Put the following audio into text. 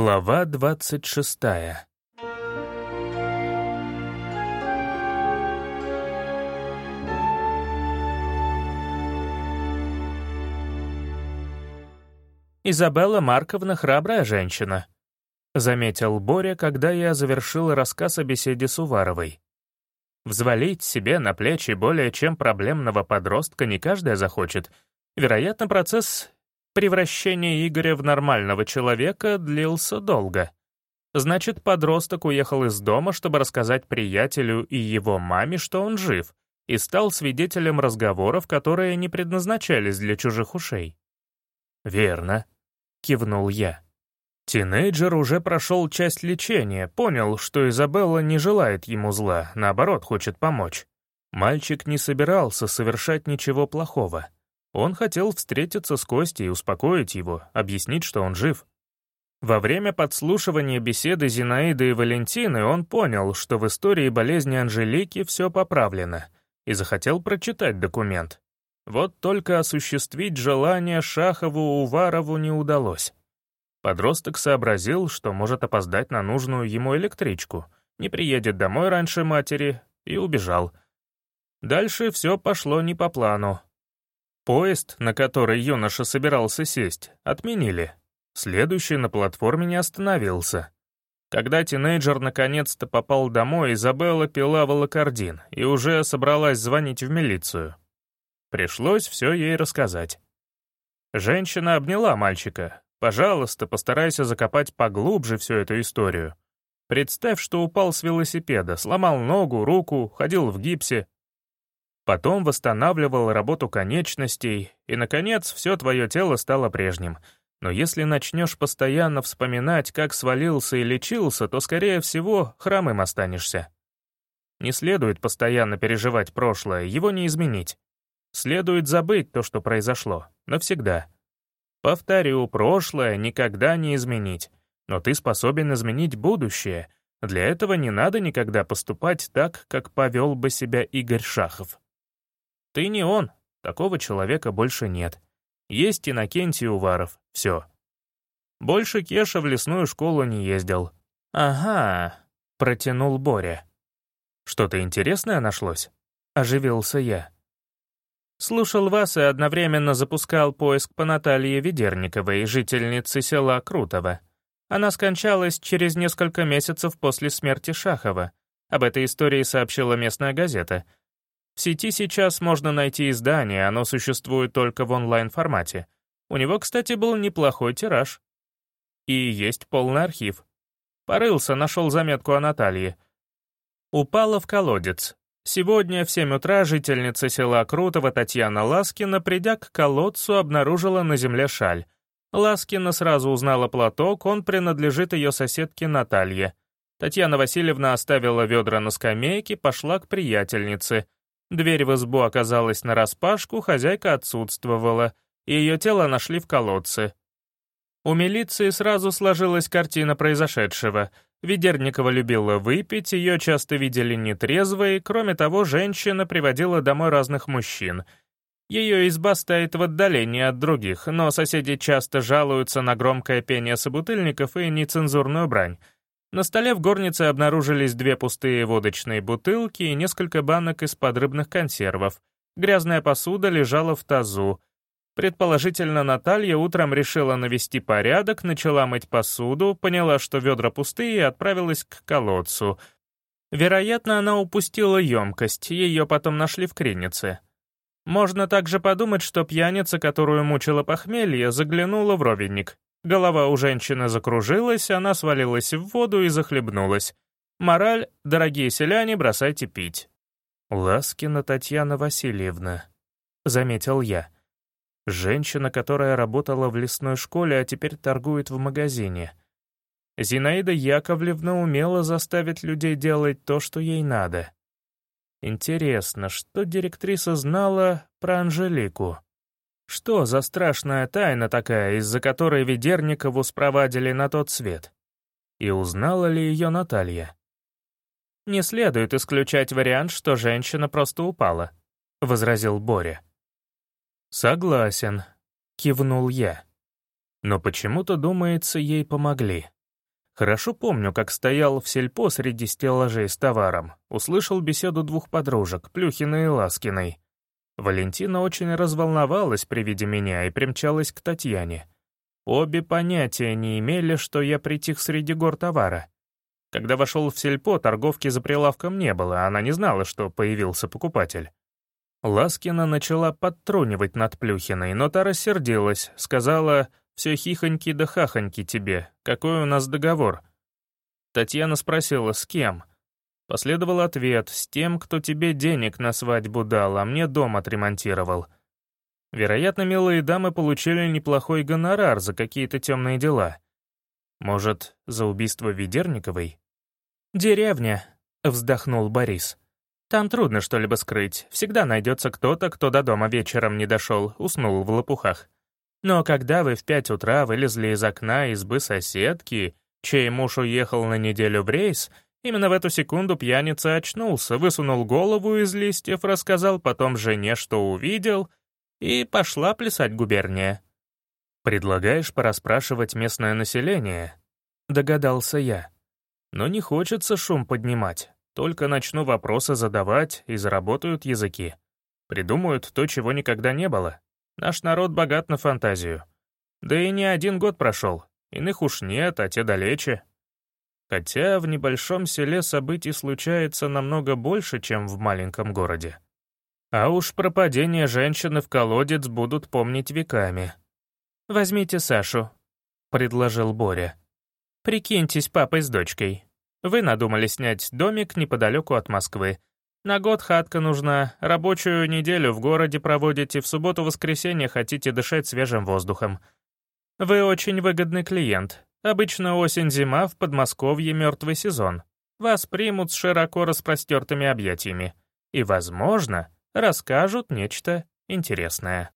Глава двадцать шестая «Изабелла Марковна храбрая женщина», — заметил Боря, когда я завершил рассказ о беседе с Уваровой. «Взвалить себе на плечи более чем проблемного подростка не каждая захочет. Вероятно, процесс превращения Игоря в нормального человека длился долго. Значит, подросток уехал из дома, чтобы рассказать приятелю и его маме, что он жив, и стал свидетелем разговоров, которые не предназначались для чужих ушей. «Верно», — кивнул я. Тинейджер уже прошел часть лечения, понял, что Изабелла не желает ему зла, наоборот, хочет помочь. Мальчик не собирался совершать ничего плохого. Он хотел встретиться с Костей и успокоить его, объяснить, что он жив. Во время подслушивания беседы Зинаиды и Валентины он понял, что в истории болезни Анжелики все поправлено, и захотел прочитать документ. Вот только осуществить желание Шахову-Уварову не удалось. Подросток сообразил, что может опоздать на нужную ему электричку, не приедет домой раньше матери, и убежал. Дальше все пошло не по плану. Поезд, на который юноша собирался сесть, отменили. Следующий на платформе не остановился. Когда тинейджер наконец-то попал домой, Изабелла пила волокордин и уже собралась звонить в милицию. Пришлось все ей рассказать. Женщина обняла мальчика. «Пожалуйста, постарайся закопать поглубже всю эту историю. Представь, что упал с велосипеда, сломал ногу, руку, ходил в гипсе. Потом восстанавливал работу конечностей, и, наконец, все твое тело стало прежним. Но если начнешь постоянно вспоминать, как свалился и лечился, то, скорее всего, хромым останешься. Не следует постоянно переживать прошлое, его не изменить. Следует забыть то, что произошло, навсегда. Повторю, прошлое никогда не изменить, но ты способен изменить будущее. Для этого не надо никогда поступать так, как повел бы себя Игорь Шахов. Ты не он, такого человека больше нет. Есть Иннокентий Уваров, все. Больше Кеша в лесную школу не ездил. «Ага», — протянул Боря. «Что-то интересное нашлось?» — оживился я. Слушал вас и одновременно запускал поиск по Наталье Ведерниковой, жительнице села Крутово. Она скончалась через несколько месяцев после смерти Шахова. Об этой истории сообщила местная газета. В сети сейчас можно найти издание, оно существует только в онлайн-формате. У него, кстати, был неплохой тираж. И есть полный архив. Порылся, нашел заметку о Наталье. Упала в колодец, Сегодня в 7 утра жительница села Крутово Татьяна Ласкина, придя к колодцу, обнаружила на земле шаль. Ласкина сразу узнала платок, он принадлежит ее соседке Наталье. Татьяна Васильевна оставила ведра на скамейке, пошла к приятельнице. Дверь в избу оказалась нараспашку, хозяйка отсутствовала, и ее тело нашли в колодце. У милиции сразу сложилась картина произошедшего — Ведерникова любила выпить, ее часто видели нетрезвой, кроме того, женщина приводила домой разных мужчин. Ее изба стоит в отдалении от других, но соседи часто жалуются на громкое пение собутыльников и нецензурную брань. На столе в горнице обнаружились две пустые водочные бутылки и несколько банок из-под рыбных консервов. Грязная посуда лежала в тазу, Предположительно, Наталья утром решила навести порядок, начала мыть посуду, поняла, что ведра пустые и отправилась к колодцу. Вероятно, она упустила емкость, ее потом нашли в кринице. Можно также подумать, что пьяница, которую мучила похмелье, заглянула в ровенник. Голова у женщины закружилась, она свалилась в воду и захлебнулась. Мораль, дорогие селяне, бросайте пить. «Ласкина Татьяна Васильевна», — заметил я. Женщина, которая работала в лесной школе, а теперь торгует в магазине. Зинаида Яковлевна умела заставить людей делать то, что ей надо. Интересно, что директриса знала про Анжелику? Что за страшная тайна такая, из-за которой Ведерникову спровадили на тот свет? И узнала ли ее Наталья? «Не следует исключать вариант, что женщина просто упала», — возразил Боря. «Согласен», — кивнул я. Но почему-то, думается, ей помогли. Хорошо помню, как стоял в сельпо среди стеллажей с товаром, услышал беседу двух подружек, Плюхиной и Ласкиной. Валентина очень разволновалась при виде меня и примчалась к Татьяне. Обе понятия не имели, что я притих среди гор товара. Когда вошел в сельпо, торговки за прилавком не было, она не знала, что появился покупатель. Ласкина начала подтрунивать над Плюхиной, но та рассердилась, сказала «все хихоньки да хахоньки тебе, какой у нас договор?» Татьяна спросила «с кем?» Последовал ответ «с тем, кто тебе денег на свадьбу дал, а мне дом отремонтировал». Вероятно, милые дамы получили неплохой гонорар за какие-то темные дела. Может, за убийство Ведерниковой? «Деревня», — вздохнул Борис. Там трудно что-либо скрыть. Всегда найдется кто-то, кто до дома вечером не дошел, уснул в лопухах. Но когда вы в пять утра вылезли из окна избы соседки, чей муж уехал на неделю в рейс, именно в эту секунду пьяница очнулся, высунул голову из листьев, рассказал потом жене, что увидел, и пошла плясать губерния. «Предлагаешь порасспрашивать местное население?» — догадался я. «Но не хочется шум поднимать. Только начну вопросы задавать, и заработают языки. Придумают то, чего никогда не было. Наш народ богат на фантазию. Да и не один год прошел. Иных уж нет, а те далече. Хотя в небольшом селе событий случается намного больше, чем в маленьком городе. А уж про падение женщины в колодец будут помнить веками. «Возьмите Сашу», — предложил Боря. «Прикиньтесь папой с дочкой. Вы надумали снять домик неподалеку от Москвы. На год хатка нужна, рабочую неделю в городе проводите, в субботу-воскресенье хотите дышать свежим воздухом. Вы очень выгодный клиент. Обычно осень-зима в Подмосковье мертвый сезон. Вас примут с широко распростертыми объятиями. И, возможно, расскажут нечто интересное.